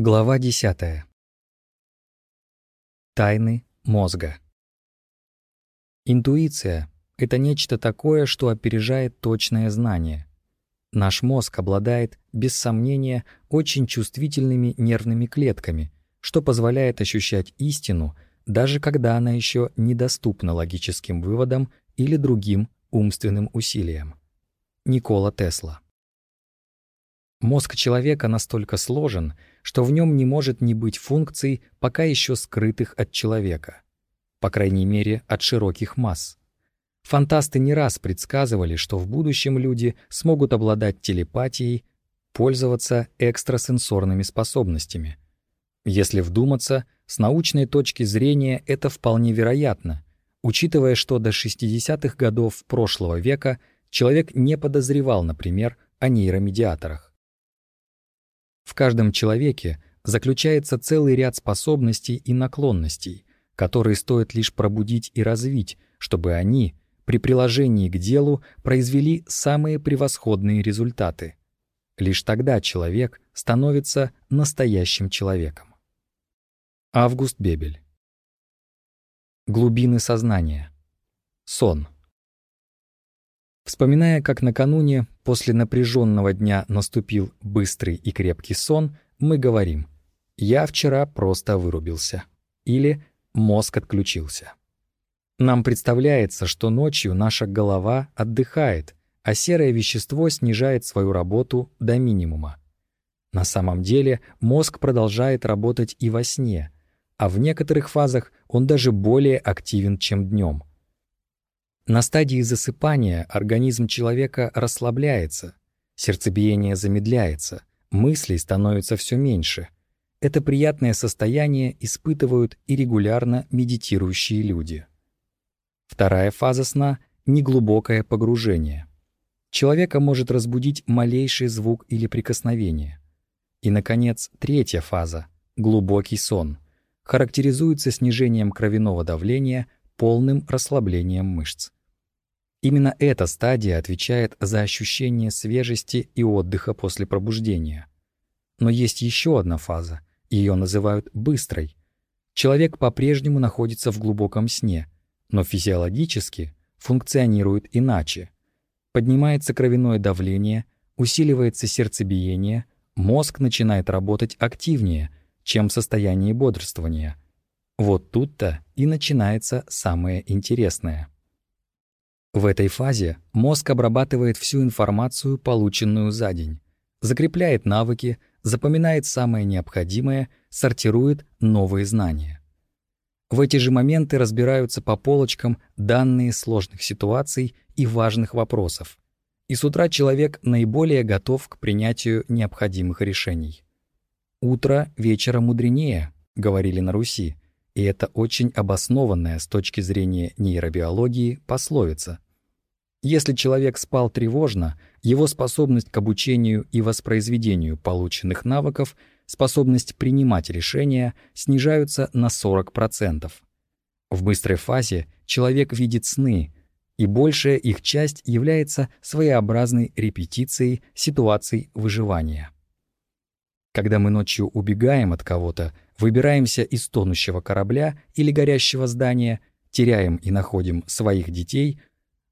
Глава 10. Тайны мозга. Интуиция — это нечто такое, что опережает точное знание. Наш мозг обладает, без сомнения, очень чувствительными нервными клетками, что позволяет ощущать истину, даже когда она еще недоступна логическим выводам или другим умственным усилиям. Никола Тесла. Мозг человека настолько сложен, что в нем не может не быть функций, пока еще скрытых от человека. По крайней мере, от широких масс. Фантасты не раз предсказывали, что в будущем люди смогут обладать телепатией, пользоваться экстрасенсорными способностями. Если вдуматься, с научной точки зрения это вполне вероятно, учитывая, что до 60-х годов прошлого века человек не подозревал, например, о нейромедиаторах. В каждом человеке заключается целый ряд способностей и наклонностей, которые стоит лишь пробудить и развить, чтобы они, при приложении к делу, произвели самые превосходные результаты. Лишь тогда человек становится настоящим человеком. Август Бебель. Глубины сознания. Сон. Вспоминая, как накануне, после напряженного дня наступил быстрый и крепкий сон, мы говорим «Я вчера просто вырубился» или «Мозг отключился». Нам представляется, что ночью наша голова отдыхает, а серое вещество снижает свою работу до минимума. На самом деле мозг продолжает работать и во сне, а в некоторых фазах он даже более активен, чем днем. На стадии засыпания организм человека расслабляется, сердцебиение замедляется, мыслей становится все меньше. Это приятное состояние испытывают и регулярно медитирующие люди. Вторая фаза сна — неглубокое погружение. Человека может разбудить малейший звук или прикосновение. И, наконец, третья фаза — глубокий сон — характеризуется снижением кровяного давления, полным расслаблением мышц. Именно эта стадия отвечает за ощущение свежести и отдыха после пробуждения. Но есть еще одна фаза, ее называют быстрой. Человек по-прежнему находится в глубоком сне, но физиологически функционирует иначе. Поднимается кровяное давление, усиливается сердцебиение, мозг начинает работать активнее, чем в состоянии бодрствования. Вот тут-то и начинается самое интересное. В этой фазе мозг обрабатывает всю информацию, полученную за день, закрепляет навыки, запоминает самое необходимое, сортирует новые знания. В эти же моменты разбираются по полочкам данные сложных ситуаций и важных вопросов. И с утра человек наиболее готов к принятию необходимых решений. «Утро вечера мудренее», — говорили на Руси, и это очень обоснованная с точки зрения нейробиологии пословица. Если человек спал тревожно, его способность к обучению и воспроизведению полученных навыков, способность принимать решения снижаются на 40%. В быстрой фазе человек видит сны, и большая их часть является своеобразной репетицией ситуаций выживания. Когда мы ночью убегаем от кого-то, выбираемся из тонущего корабля или горящего здания, теряем и находим своих детей,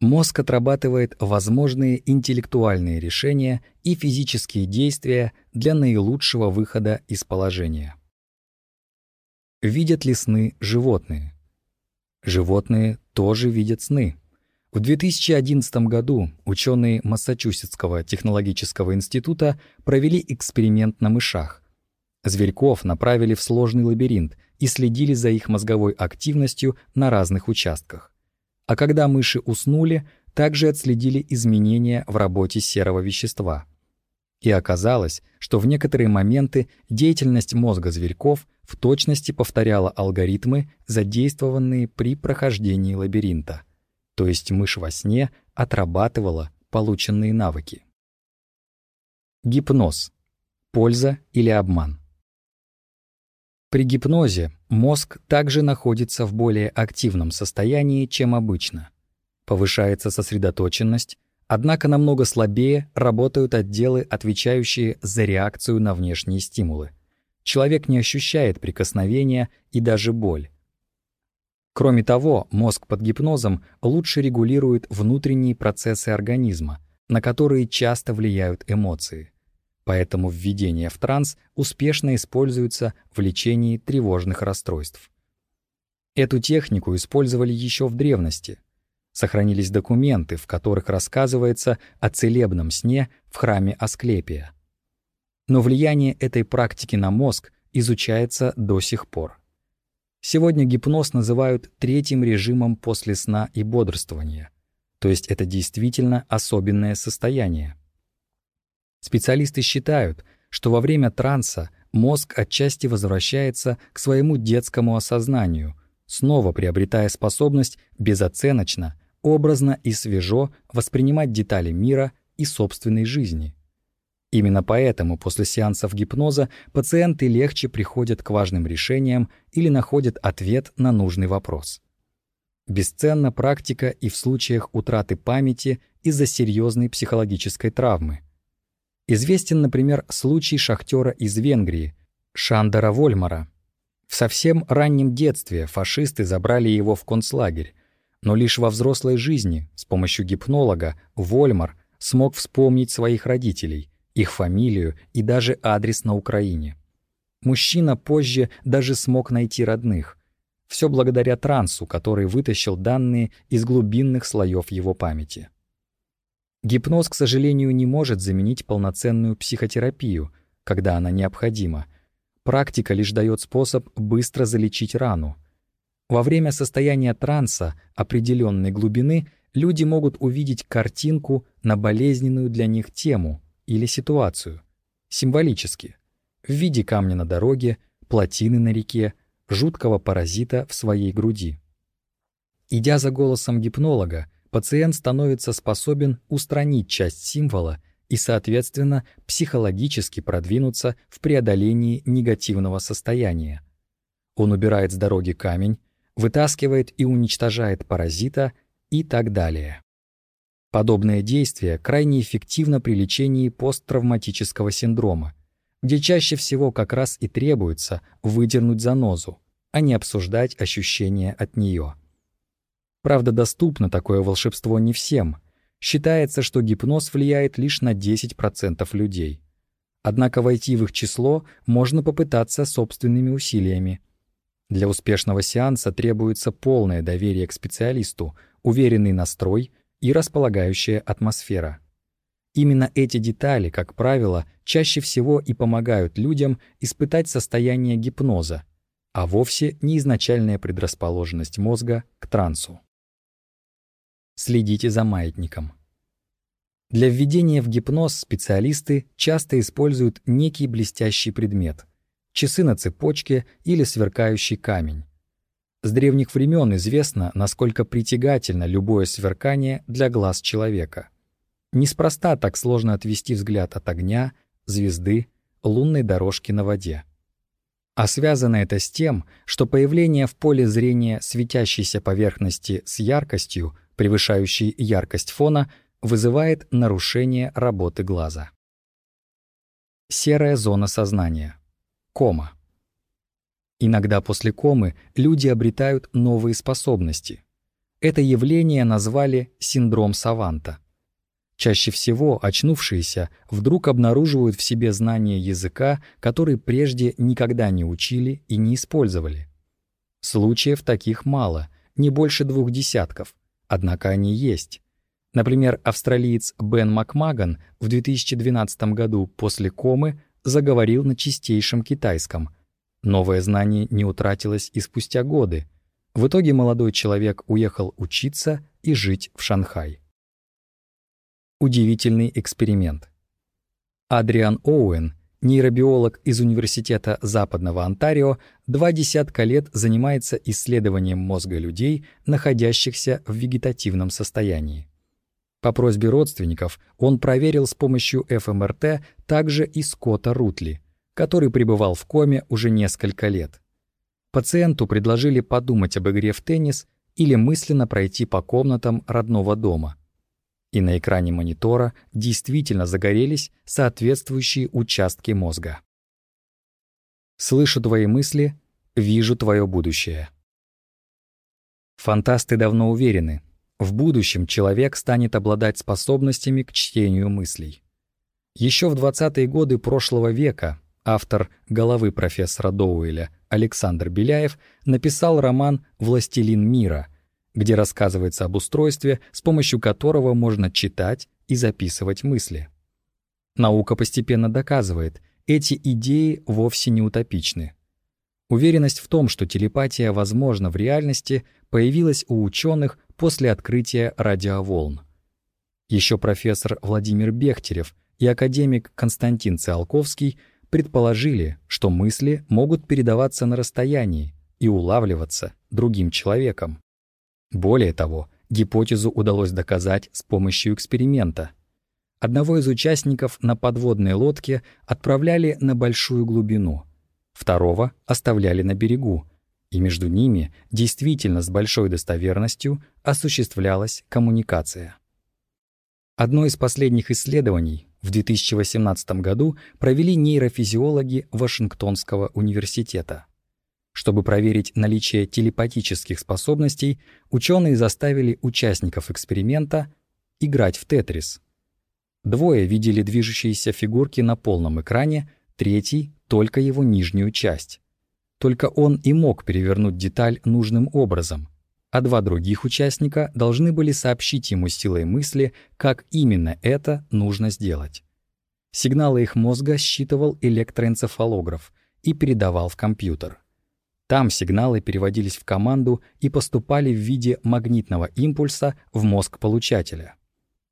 мозг отрабатывает возможные интеллектуальные решения и физические действия для наилучшего выхода из положения. Видят ли сны животные? Животные тоже видят сны. В 2011 году ученые Массачусетского технологического института провели эксперимент на мышах. Зверьков направили в сложный лабиринт и следили за их мозговой активностью на разных участках. А когда мыши уснули, также отследили изменения в работе серого вещества. И оказалось, что в некоторые моменты деятельность мозга зверьков в точности повторяла алгоритмы, задействованные при прохождении лабиринта то есть мышь во сне отрабатывала полученные навыки. Гипноз. Польза или обман. При гипнозе мозг также находится в более активном состоянии, чем обычно. Повышается сосредоточенность, однако намного слабее работают отделы, отвечающие за реакцию на внешние стимулы. человек не ощущает прикосновения и даже боль. Кроме того, мозг под гипнозом лучше регулирует внутренние процессы организма, на которые часто влияют эмоции. Поэтому введение в транс успешно используется в лечении тревожных расстройств. Эту технику использовали еще в древности. Сохранились документы, в которых рассказывается о целебном сне в храме Асклепия. Но влияние этой практики на мозг изучается до сих пор. Сегодня гипноз называют третьим режимом после сна и бодрствования. То есть это действительно особенное состояние. Специалисты считают, что во время транса мозг отчасти возвращается к своему детскому осознанию, снова приобретая способность безоценочно, образно и свежо воспринимать детали мира и собственной жизни. Именно поэтому после сеансов гипноза пациенты легче приходят к важным решениям или находят ответ на нужный вопрос. Бесценна практика и в случаях утраты памяти из-за серьезной психологической травмы. Известен, например, случай шахтера из Венгрии, Шандера Вольмара. В совсем раннем детстве фашисты забрали его в концлагерь, но лишь во взрослой жизни с помощью гипнолога Вольмар смог вспомнить своих родителей, их фамилию и даже адрес на Украине. Мужчина позже даже смог найти родных. Все благодаря трансу, который вытащил данные из глубинных слоев его памяти. Гипноз, к сожалению, не может заменить полноценную психотерапию, когда она необходима. Практика лишь дает способ быстро залечить рану. Во время состояния транса определенной глубины люди могут увидеть картинку на болезненную для них тему — или ситуацию, символически, в виде камня на дороге, плотины на реке, жуткого паразита в своей груди. Идя за голосом гипнолога, пациент становится способен устранить часть символа и, соответственно, психологически продвинуться в преодолении негативного состояния. Он убирает с дороги камень, вытаскивает и уничтожает паразита и так далее. Подобное действие крайне эффективно при лечении посттравматического синдрома, где чаще всего как раз и требуется выдернуть занозу, а не обсуждать ощущения от нее. Правда, доступно такое волшебство не всем. Считается, что гипноз влияет лишь на 10% людей. Однако войти в их число можно попытаться собственными усилиями. Для успешного сеанса требуется полное доверие к специалисту, уверенный настрой и располагающая атмосфера. Именно эти детали, как правило, чаще всего и помогают людям испытать состояние гипноза, а вовсе не изначальная предрасположенность мозга к трансу. Следите за маятником. Для введения в гипноз специалисты часто используют некий блестящий предмет — часы на цепочке или сверкающий камень. С древних времен известно, насколько притягательно любое сверкание для глаз человека. Неспроста так сложно отвести взгляд от огня, звезды, лунной дорожки на воде. А связано это с тем, что появление в поле зрения светящейся поверхности с яркостью, превышающей яркость фона, вызывает нарушение работы глаза. Серая зона сознания. Кома. Иногда после комы люди обретают новые способности. Это явление назвали синдром саванта. Чаще всего очнувшиеся вдруг обнаруживают в себе знания языка, который прежде никогда не учили и не использовали. Случаев таких мало, не больше двух десятков, однако они есть. Например, австралиец Бен Макмаган в 2012 году после комы заговорил на чистейшем китайском – Новое знание не утратилось и спустя годы. В итоге молодой человек уехал учиться и жить в Шанхай. Удивительный эксперимент. Адриан Оуэн, нейробиолог из Университета Западного Онтарио, два десятка лет занимается исследованием мозга людей, находящихся в вегетативном состоянии. По просьбе родственников он проверил с помощью ФМРТ также и Скотта Рутли — который пребывал в коме уже несколько лет. Пациенту предложили подумать об игре в теннис или мысленно пройти по комнатам родного дома. И на экране монитора действительно загорелись соответствующие участки мозга. Слышу твои мысли, вижу твое будущее. Фантасты давно уверены, в будущем человек станет обладать способностями к чтению мыслей. Еще в 20-е годы прошлого века автор «Головы профессора Доуэля» Александр Беляев написал роман «Властелин мира», где рассказывается об устройстве, с помощью которого можно читать и записывать мысли. Наука постепенно доказывает, эти идеи вовсе не утопичны. Уверенность в том, что телепатия возможна в реальности, появилась у ученых после открытия радиоволн. Еще профессор Владимир Бехтерев и академик Константин Циолковский предположили, что мысли могут передаваться на расстоянии и улавливаться другим человеком. Более того, гипотезу удалось доказать с помощью эксперимента. Одного из участников на подводной лодке отправляли на большую глубину, второго оставляли на берегу, и между ними действительно с большой достоверностью осуществлялась коммуникация. Одно из последних исследований в 2018 году провели нейрофизиологи Вашингтонского университета. Чтобы проверить наличие телепатических способностей, ученые заставили участников эксперимента играть в тетрис. Двое видели движущиеся фигурки на полном экране, третий — только его нижнюю часть. Только он и мог перевернуть деталь нужным образом, а два других участника должны были сообщить ему силой мысли, как именно это нужно сделать. Сигналы их мозга считывал электроэнцефалограф и передавал в компьютер. Там сигналы переводились в команду и поступали в виде магнитного импульса в мозг получателя.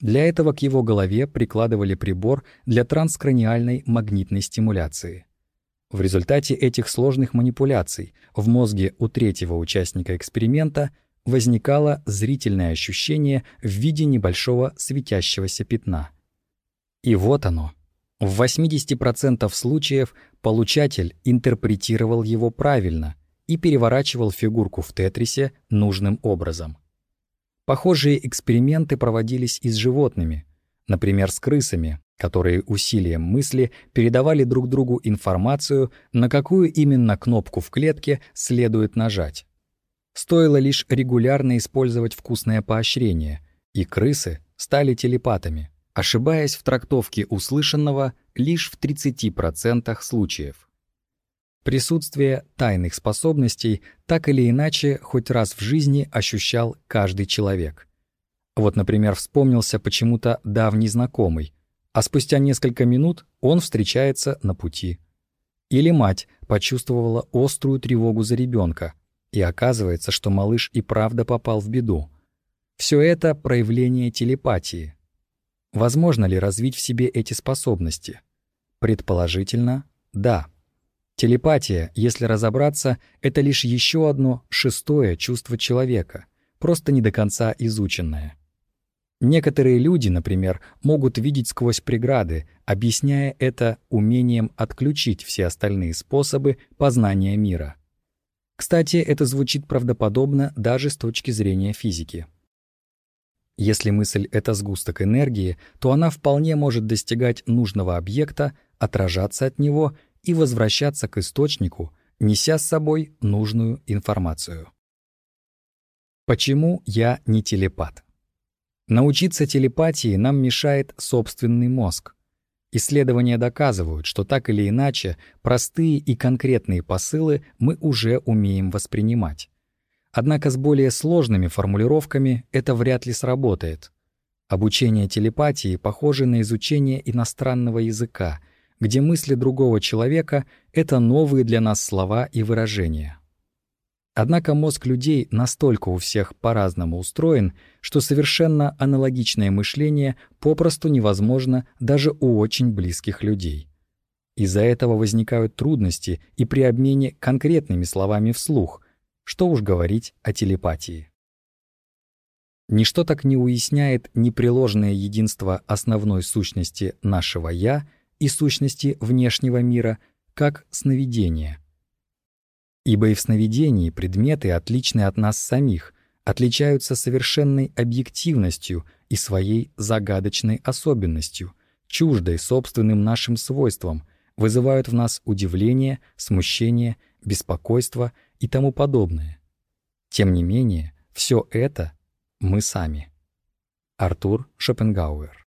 Для этого к его голове прикладывали прибор для транскраниальной магнитной стимуляции. В результате этих сложных манипуляций в мозге у третьего участника эксперимента возникало зрительное ощущение в виде небольшого светящегося пятна. И вот оно. В 80% случаев получатель интерпретировал его правильно и переворачивал фигурку в тетрисе нужным образом. Похожие эксперименты проводились и с животными, например, с крысами, которые усилием мысли передавали друг другу информацию, на какую именно кнопку в клетке следует нажать. Стоило лишь регулярно использовать вкусное поощрение, и крысы стали телепатами, ошибаясь в трактовке услышанного лишь в 30% случаев. Присутствие тайных способностей так или иначе хоть раз в жизни ощущал каждый человек. Вот, например, вспомнился почему-то давний знакомый, а спустя несколько минут он встречается на пути. Или мать почувствовала острую тревогу за ребенка, и оказывается, что малыш и правда попал в беду. Все это проявление телепатии. Возможно ли развить в себе эти способности? Предположительно, да. Телепатия, если разобраться, это лишь еще одно шестое чувство человека, просто не до конца изученное. Некоторые люди, например, могут видеть сквозь преграды, объясняя это умением отключить все остальные способы познания мира. Кстати, это звучит правдоподобно даже с точки зрения физики. Если мысль — это сгусток энергии, то она вполне может достигать нужного объекта, отражаться от него и возвращаться к источнику, неся с собой нужную информацию. Почему я не телепат? Научиться телепатии нам мешает собственный мозг. Исследования доказывают, что так или иначе простые и конкретные посылы мы уже умеем воспринимать. Однако с более сложными формулировками это вряд ли сработает. Обучение телепатии похоже на изучение иностранного языка — где мысли другого человека — это новые для нас слова и выражения. Однако мозг людей настолько у всех по-разному устроен, что совершенно аналогичное мышление попросту невозможно даже у очень близких людей. Из-за этого возникают трудности и при обмене конкретными словами вслух, что уж говорить о телепатии. Ничто так не уясняет непреложное единство основной сущности нашего «я» и сущности внешнего мира, как сновидение. Ибо и в сновидении предметы, отличные от нас самих, отличаются совершенной объективностью и своей загадочной особенностью, чуждой собственным нашим свойствам, вызывают в нас удивление, смущение, беспокойство и тому подобное. Тем не менее, все это мы сами. Артур Шопенгауэр